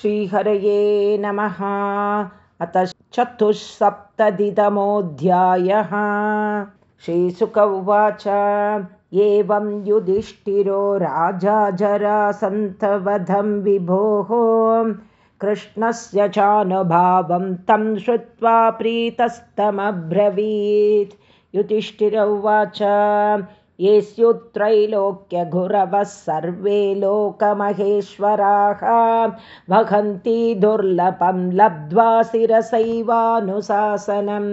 श्रीहरये नमः। अत चतुःसप्ततितमोऽध्यायः। श्रीसुक उवाच। एवं युधिष्ठिरो राजा जरासन्तवधं विभोः। कृष्णस्य चानुभावं तं श्रुत्वा प्रीतस्तमब्रवीत्। युधिष्ठिर उवाच ये स्युत्रैलोक्यगुरवः सर्वे लोकमहेश्वराः वहन्ति दुर्लभं लब्ध्वा शिरसैवानुशासनम्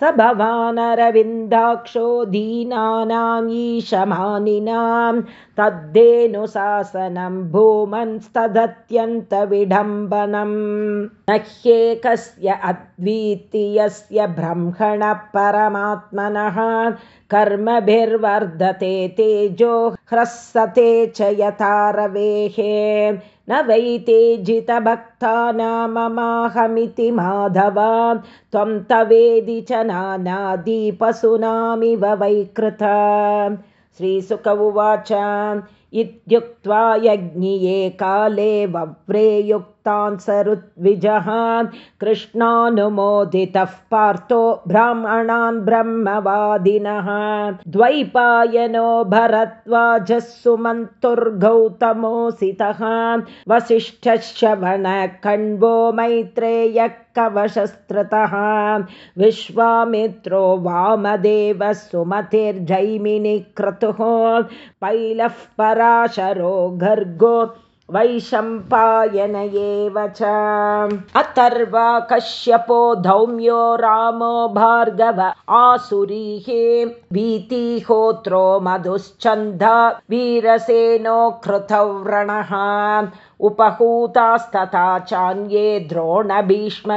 स भवानरविन्दाक्षो दीनानां ईशमानिनां तद्धेनुशासनं भूमंस्तदत्यन्तविडम्बनं न ह्येकस्य अद्वितीयस्य ब्रह्मणपरमात्मनः कर्मभिर्वर्धते तेजो ह्रस्सते च यथारवेः न वै तेजितभक्तानाममाहमिति माधव त्वं तवेदि च नानादीपसुनामिव वैकृत श्रीसुक उवाच इत्युक्त्वा यज्ञिये काले वव्रेयुक्तान् सरुद्विजः कृष्णानुमोदितः पार्थो ब्राह्मणान् ब्रह्मवादिनः। द्वैपायनो भरद्वाजः सुमन्तुर्गौतमोऽसितः वसिष्ठश्रवणकण्वो मैत्रेयः कवशस्त्रतः। विश्वामित्रो वामदेवः सुमतिर्जैमिनि क्रतुः। पैलः पराशरो गर्गो वैशम्पायन एव च। अथर्वा कश्यपो धौम्यो रामो भार्गव आसुरीः। भीतिहोत्रो मधुश्चन्दा वीरसेनो कृतौ व्रणः उपहूतास्तथा चान्ये द्रोणभीष्मकृपाधयः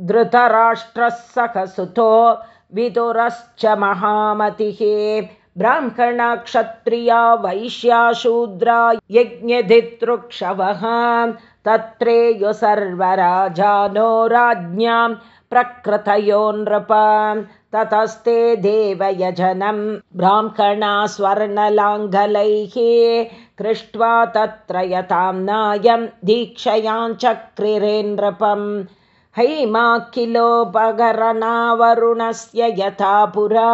धृतराष्ट्रः सखसुतो विदुरश्च महामतिः। ब्राह्मणक्षत्रिया वैश्याशूद्रा यज्ञधितृक्षवः तत्रेयु सर्वराजानो राज्ञां प्रकृतयो नृप ततस्ते देवयजनं ब्राह्मणा स्वर्णलाङ्गलैः कृष्ट्वा तत्र यतां नायं दीक्षयाञ्चक्रिरे नृपम् हैमाखिलोपकरणावरुणस्य यथा पुरा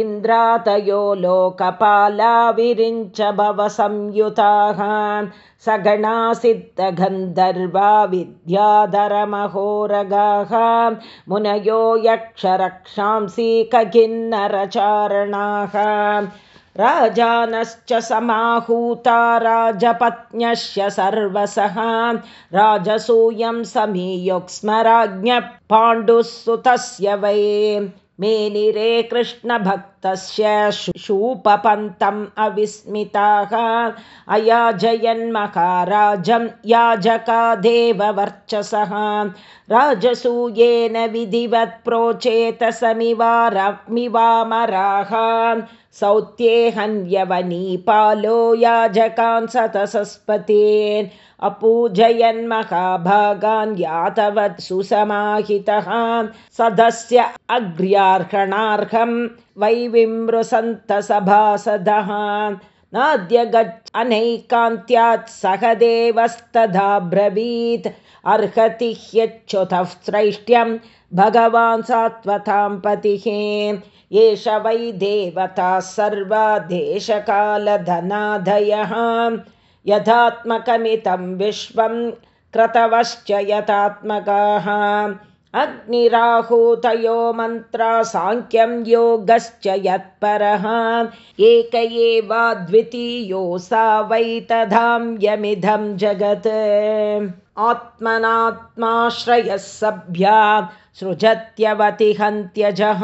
इन्द्रातयो लोकपाला विरिञ्च सगणासिद्धगन्धर्वा विद्याधरमहोरगाः मुनयो यक्षरक्षांसि खिन्नरचारणाः राजानश्च समाहूता राजपत्न्यश्च सर्वसः। राजसूयं समीयुक्स्मराज्ञः पाण्डुः सुतस्य वै मेनिरे कृष्णभक्तस्य शूपपन्तम् अविस्मिताः। अयाजयन्महाराजं याजका देववर्चसः राजसूयेन विधिवत् प्रोचेत समिवारमिवामराः सौत्ये हन्यवनीपालो याजकान् सतसस्पतेन् अपूजयन्महाभागान् यातवत् सुसमाहितः सदस्य अग्र्यार्हणार्हं वै विमृसन्तसभासदः नाद्य गच्छ अनैकान्त्यात् सह देवस्तदा ब्रवीत् अर्हति ह्यच्युतः श्रैष्ठ्यं भगवान् सात्वतां पतिः। एष वै देवता सर्वा देशकालधनादयः यथात्मकमितं विश्वं क्रतवश्च यथात्मकाः अग्निराहूतयो मन्त्रा साङ्ख्यं योगश्च यत्परः। एक एवाद्वितीयो सा वै तथाम्यमिदं जगत्। आत्मनात्माश्रयः सभ्या सृजत्यवतिहन्त्यजः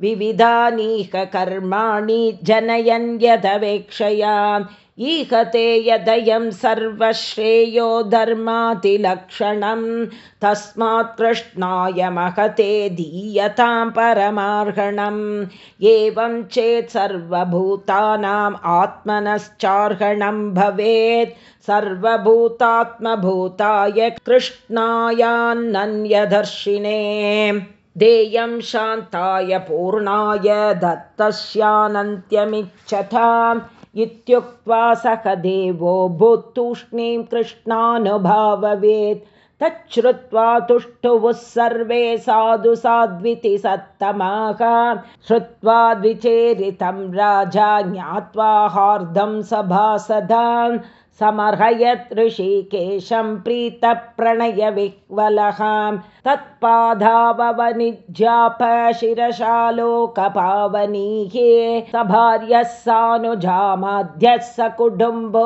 विविधानीह कर्माणि जनयन् यदवेक्षया। ईहते यदयं सर्वश्रेयो धर्मातिलक्षणं तस्मात् कृष्णाय महते दीयतां परमार्हणम्। एवं चेत् सर्वभूतानाम् आत्मनश्चार्हणं भवेत्। सर्वभूतात्मभूताय कृष्णायान्नन्यदर्शिने देयं शान्ताय पूर्णाय दत्तस्यानन्त्यमिच्छता इत्युक्त्वा सह देवो भूत्तूष्णीं कृष्णानुभाववेत्। तच्छ्रुत्वा तुष्टुवुः सर्वे साधु साध्विति सत्तमाः। श्रुत्वा द्विचेरितं राजा ज्ञात्वा हार्दं सभासदान् समर्हयत् ऋषिकेशं प्रीतप्रणयविह्वलः तत्पाधावनिज्याप शिरशालोकपावनीः स भार्यः सानुजामाध्यः स कुटुम्बो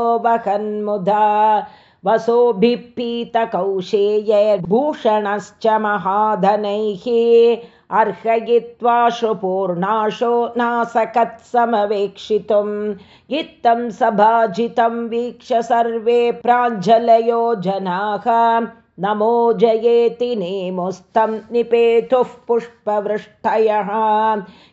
वसोभिः पीतकौशेयैर्भूषणश्च महाधनैः अर्हयित्वा श्रुपूर्णाशो नासकत्समवेक्षितुम् इत्थं सभाजितं वीक्ष सर्वे प्राञ्जलयो जनाः। नमो जयेति नेमुस्तं निपेतुः पुष्पवृष्टयः।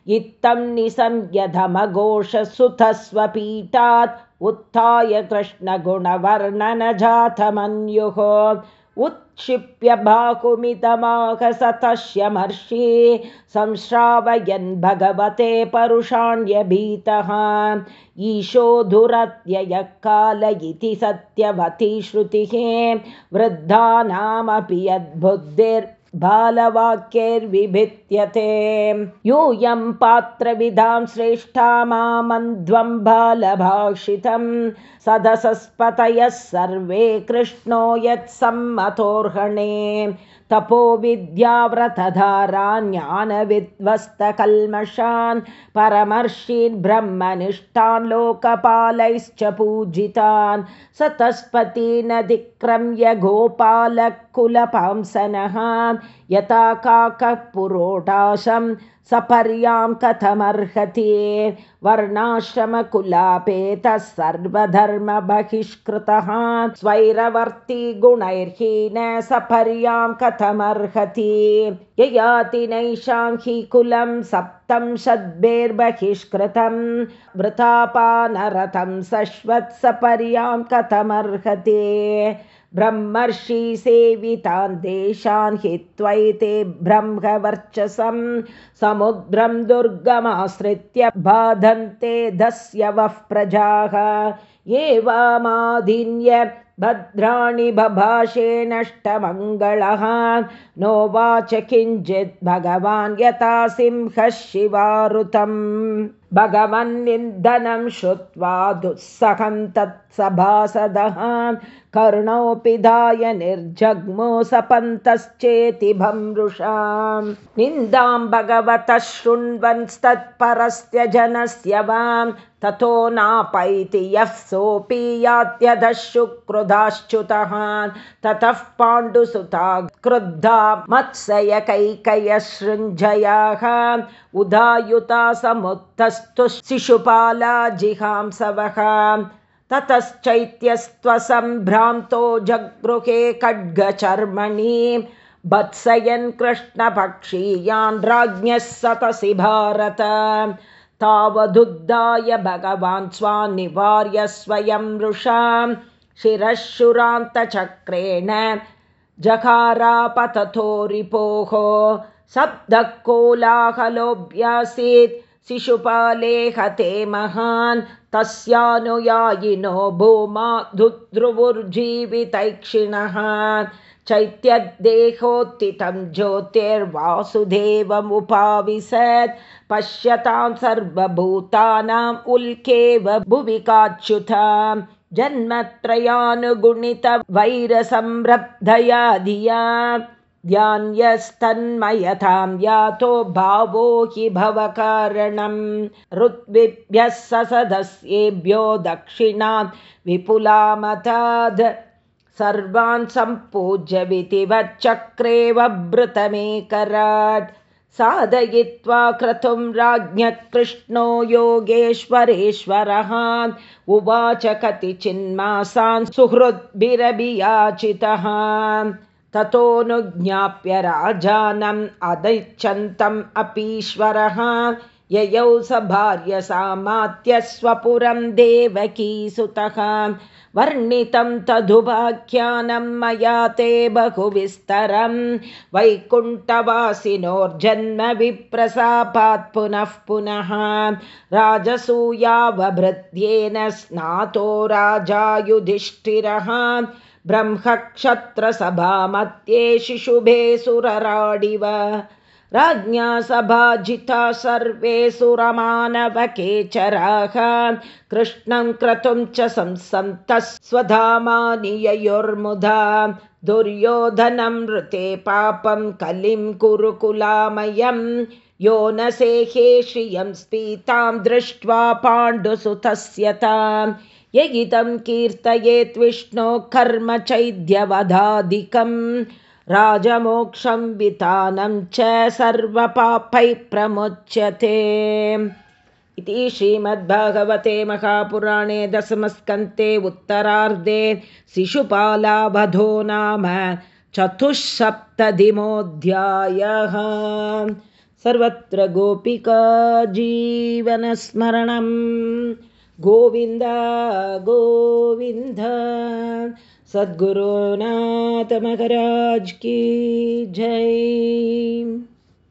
इत्थं निसंयधमघोषसुतस्वपीठात् उत्थाय कृष्णगुणवर्णनजातमन्युः। उत्क्षिप्य बाहुमितमाहसतश्यमर्षि संश्रावयन् भगवते परुषाण्यभीतः। ईशो काल इति सत्यवती श्रुतिः। वृद्धानामपि यद्बुद्धिर् बालवाक्यैर्विभित्यते यूयं पात्रविधां श्रेष्ठा मामन्ध्वं बालभाषितं। सदसस्पतयः सर्वे कृष्णो यत्सम्मतोर्हणे तपो विद्याव्रतधारान्यानविद्वस्तकल्मषान् परमर्षीन् ब्रह्मनिष्ठान् लोकपालैश्च पूजितान् सतस्पतीनधिक्रम्य गोपालकुलपांसनः यथा काकः पुरोटाशं सपर्यां कथमर्हति। वर्णाश्रमकुलापेतः सर्वधर्मबहिष्कृतः। स्वैरवर्ती गुणैर्हीन सपर्यां कथमर्हति। ययाति नैषां हि कुलं सप्तं शद्भेर्बहिष्कृतं वृथापानरथं सश्वत्सपर्यां कथमर्हति ब्रह्मर्षि सेवितान् देशान् हि त्वैते ब्रह्मवर्चसं समुद्रं दुर्गमाश्रित्य बाधन्ते दस्य वः प्रजाः। एवामादिन्य भद्राणि बभाषे नष्टमङ्गलः। नोवाच किञ्चित् भगवान् यथा सिंहः शिवारुतम् भगवन्निन्दनं श्रुत्वा दुःसहं तत्सभासदः। कर्णोऽपि धाय निर्जग्मो सपन्तश्चेति भमृषां निन्दां भगवतः शृण्वंस्तत्परस्य जनस्य वां। ततो नापैति यः सोऽपि यात्यधः शुक्रुधाश्च्युतः। ततः पाण्डुसुता क्रुद्धा मत्सयकैकयसृञ्जयाः उदायुता समुत्थस्तु शिशुपाला जिहांसवः। ततश्चैत्यस्त्वसम्भ्रान्तो जगृहे खड्गचर्मणि। भत्सयन् कृष्णपक्षीयान् राज्ञः सतसि भारत। तावदुद्धाय भगवान् स्वान्निवार्य स्वयं मृषां शिरःशुरान्तचक्रेण जहारापतथो रिपोः। सप्तः कोलाहलोऽभ्यासीत् शिशुपाले हते महान् तस्यानुयायिनो भूमा धुद्रुवुर्जीवितैक्षिणः। चैत्यदेहोत्थितं ज्योतिर्वासुदेवमुपाविशत् पश्यतां सर्वभूतानाम् उल्केव काच्युतां जन्मत्रयानुगुणितवैरसंरब्धया धिया ध्यान्यस्तन्मयतां यातो भावो हि भवकारणं ऋत्विभ्यः ससदस्येभ्यो दक्षिणां विपुलामताद् सर्वान् सम्पूज्य विधिवच्चक्रे वभृतमेकराट् साधयित्वा क्रतुं राज्ञः कृष्णो योगेश्वरेश्वरः। उवाच कतिचिन्मासान् सुहृद्भिरभियाचितः ततोऽनुज्ञाप्य राजानम् अदैच्छन्तम् अपीश्वरः। ययौ स भार्यसामात्यस्वपुरं देवकीसुतः वर्णितं तदुभाख्यानं मया ते बहुविस्तरं। वैकुण्ठवासिनोर्जन्म विप्रसापात् पुनः पुनः। राजसूयावभृत्येन स्नातो राजा युधिष्ठिरः ब्रह्मक्षत्रसभामध्ये शिशुभे सुरराडिव राज्ञा सभाजिता सर्वे सुरमानवकेचराः कृष्णं क्रतुं च संसन्तः स्वधामानिययोर्मुधा दुर्योधनं ऋते पापं कलिं कुरुकुलामयं। यो न सेहे श्रियं स्पीतां दृष्ट्वा पाण्डुसुतस्य तां ययितं कीर्तयेत् कर्म चैद्यवधादिकम्। राजमोक्षं वितानं च सर्वपापैः प्रमुच्यते। इति श्रीमद्भागवते महापुराणे दशमस्कन्ते उत्तरार्धे शिशुपालावधो नाम चतुःसप्ततिमोऽध्यायः। सर्वत्र गोपिका जीवनस्मरणं गोविन्द गोविन्द। सद्गुरुनाथ की जय